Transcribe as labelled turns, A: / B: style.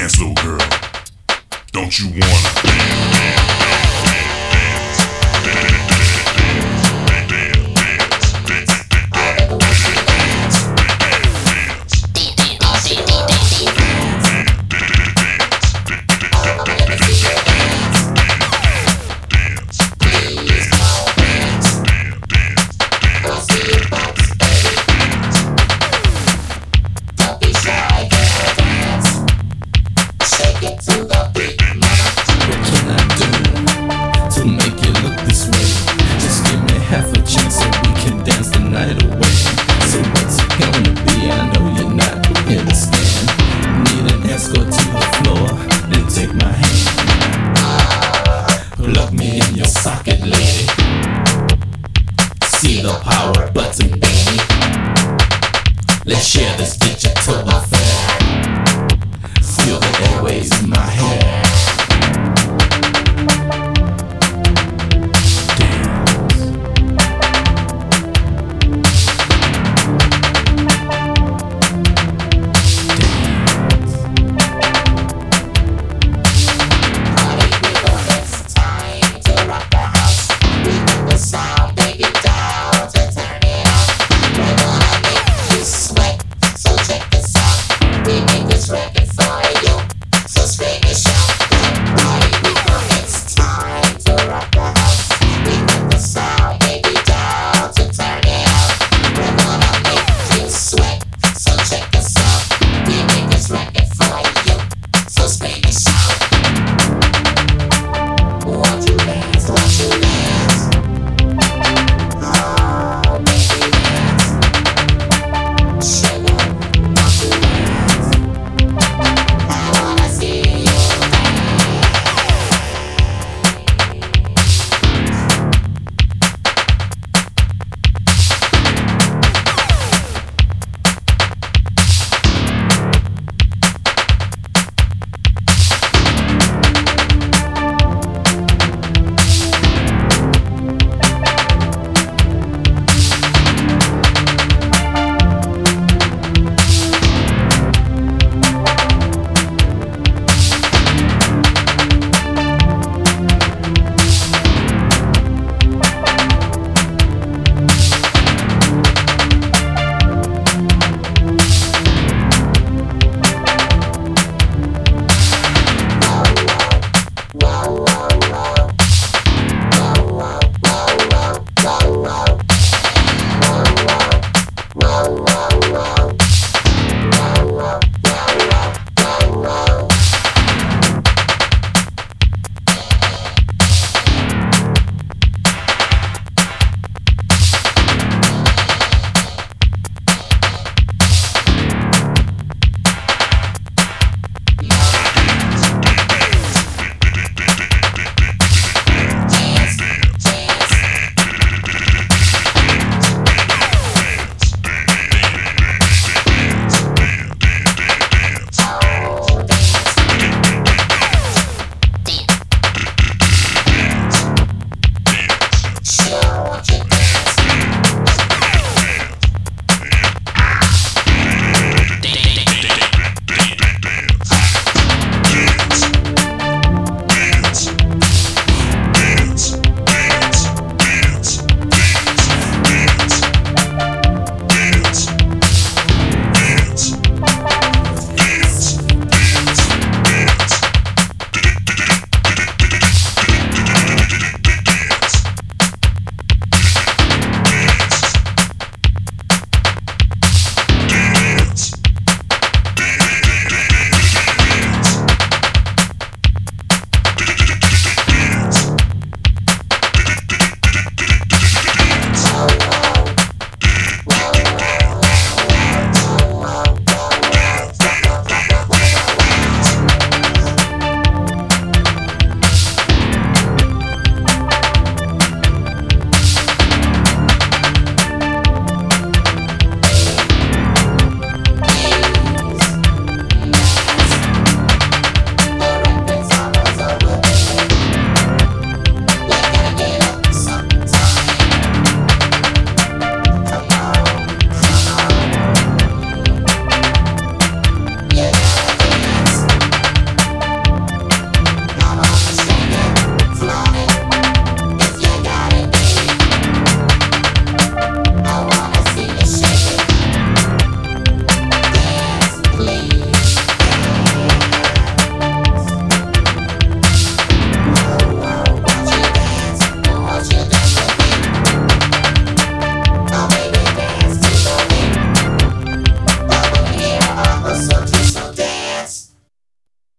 A: Dance, little girl. Don't you wanna dance?
B: the power button, baby. Let's share this digital affair. Feel the airwaves in my head.